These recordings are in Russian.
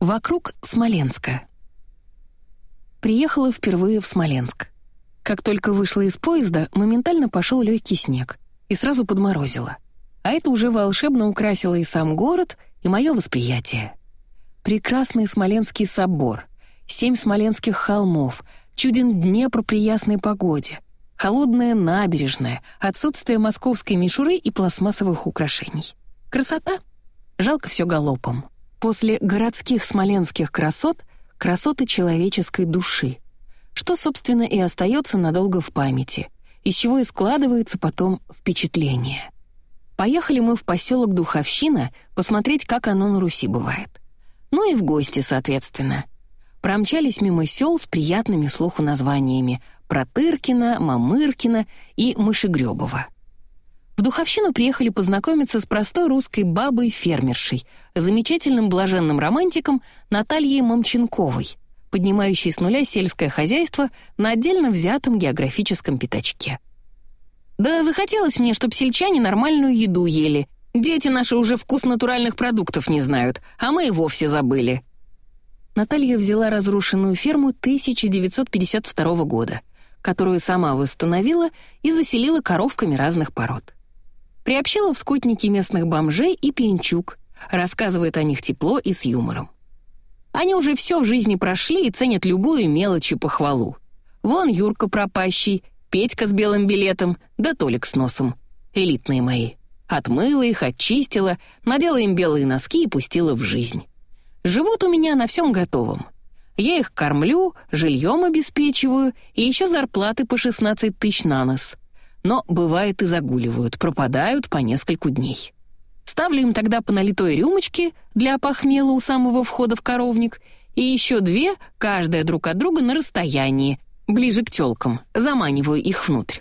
Вокруг Смоленска. Приехала впервые в Смоленск. Как только вышла из поезда, моментально пошел легкий снег и сразу подморозило. А это уже волшебно украсило и сам город, и мое восприятие. Прекрасный Смоленский собор, семь смоленских холмов, чуден Днепр при ясной погоде, холодная набережная, отсутствие московской мишуры и пластмассовых украшений. Красота? Жалко все галопом. После городских смоленских красот — красоты человеческой души, что, собственно, и остается надолго в памяти, из чего и складывается потом впечатление. Поехали мы в поселок Духовщина посмотреть, как оно на Руси бывает. Ну и в гости, соответственно. Промчались мимо сел с приятными слуху названиями Протыркина, Мамыркина и Мышегребова. В Духовщину приехали познакомиться с простой русской бабой-фермершей, замечательным блаженным романтиком Натальей Мамченковой, поднимающей с нуля сельское хозяйство на отдельно взятом географическом пятачке. «Да захотелось мне, чтоб сельчане нормальную еду ели. Дети наши уже вкус натуральных продуктов не знают, а мы и вовсе забыли». Наталья взяла разрушенную ферму 1952 года, которую сама восстановила и заселила коровками разных пород. Приобщила в скотники местных бомжей и пьянчук, рассказывает о них тепло и с юмором. Они уже все в жизни прошли и ценят любую мелочь и похвалу. Вон Юрка пропащий, Петька с белым билетом, да Толик с носом. Элитные мои. Отмыла их, очистила, надела им белые носки и пустила в жизнь. Живут у меня на всем готовом. Я их кормлю, жильем обеспечиваю и еще зарплаты по 16 тысяч на нос — но бывает и загуливают, пропадают по нескольку дней. Ставлю им тогда по налитой рюмочке для опохмела у самого входа в коровник и еще две, каждая друг от друга на расстоянии, ближе к тёлкам, заманиваю их внутрь.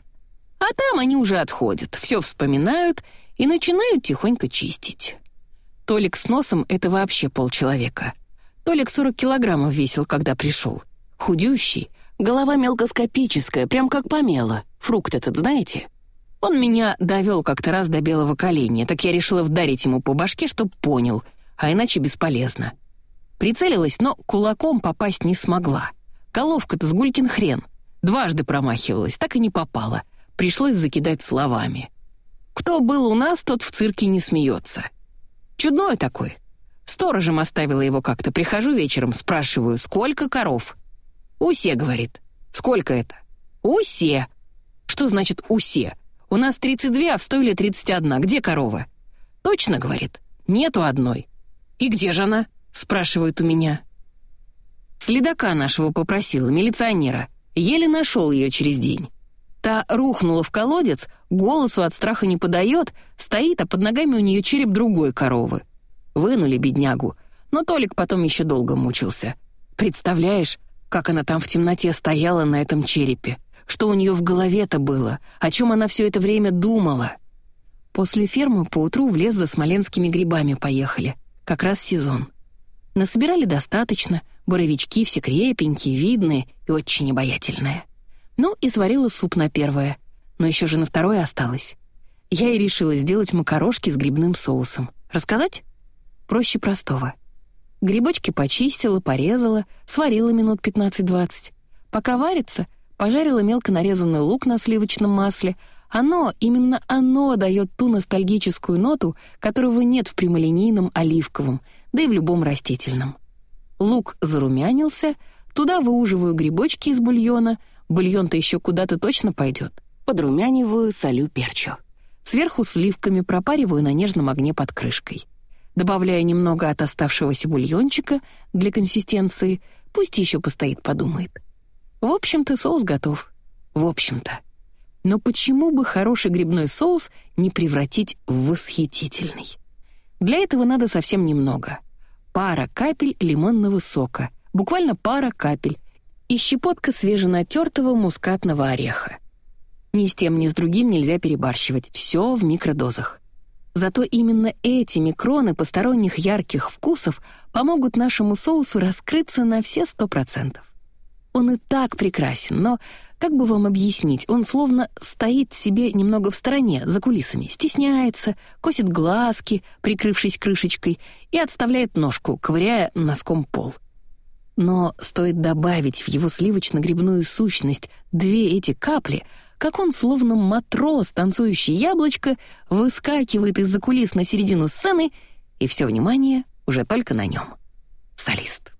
А там они уже отходят, все вспоминают и начинают тихонько чистить. Толик с носом — это вообще полчеловека. Толик 40 килограммов весил, когда пришел. Худющий, Голова мелкоскопическая, прям как помела. Фрукт этот знаете? Он меня довел как-то раз до белого коленя, так я решила вдарить ему по башке, чтоб понял, а иначе бесполезно. Прицелилась, но кулаком попасть не смогла. Головка-то с гулькин хрен. Дважды промахивалась, так и не попала. Пришлось закидать словами. Кто был у нас, тот в цирке не смеется. Чудной такой. Сторожем оставила его как-то. Прихожу вечером, спрашиваю, сколько коров? «Усе», — говорит. «Сколько это?» «Усе». «Что значит «усе»? У нас 32, а в стойле 31. Где корова?» «Точно», — говорит. «Нету одной». «И где же она?» — спрашивают у меня. Следака нашего попросила, милиционера. Еле нашел ее через день. Та рухнула в колодец, голосу от страха не подает, стоит, а под ногами у нее череп другой коровы. Вынули беднягу, но Толик потом еще долго мучился. Представляешь, как она там в темноте стояла на этом черепе? Что у нее в голове-то было? О чем она все это время думала? После фермы поутру в лес за смоленскими грибами поехали. Как раз сезон. Насобирали достаточно, боровички все крепенькие, видные и очень обаятельные. Ну и сварила суп на первое, но еще же на второе осталось. Я и решила сделать макарошки с грибным соусом. Рассказать? Проще простого — Грибочки почистила, порезала, сварила минут 15-20. Пока варится, пожарила мелко нарезанный лук на сливочном масле. Оно, именно оно дает ту ностальгическую ноту, которого нет в прямолинейном оливковом, да и в любом растительном. Лук зарумянился, туда выуживаю грибочки из бульона, бульон-то еще куда-то точно пойдет. Подрумяниваю, солю, перчу. Сверху сливками пропариваю на нежном огне под крышкой добавляя немного от оставшегося бульончика для консистенции, пусть еще постоит, подумает. В общем-то, соус готов. В общем-то. Но почему бы хороший грибной соус не превратить в восхитительный? Для этого надо совсем немного. Пара капель лимонного сока, буквально пара капель, и щепотка свеженатертого мускатного ореха. Ни с тем, ни с другим нельзя перебарщивать, все в микродозах. Зато именно эти микроны посторонних ярких вкусов помогут нашему соусу раскрыться на все сто процентов. Он и так прекрасен, но, как бы вам объяснить, он словно стоит себе немного в стороне, за кулисами, стесняется, косит глазки, прикрывшись крышечкой, и отставляет ножку, ковыряя носком пол. Но стоит добавить в его сливочно-грибную сущность две эти капли, как он, словно матрос, танцующий яблочко, выскакивает из-за кулис на середину сцены, и все внимание уже только на нем. Солист.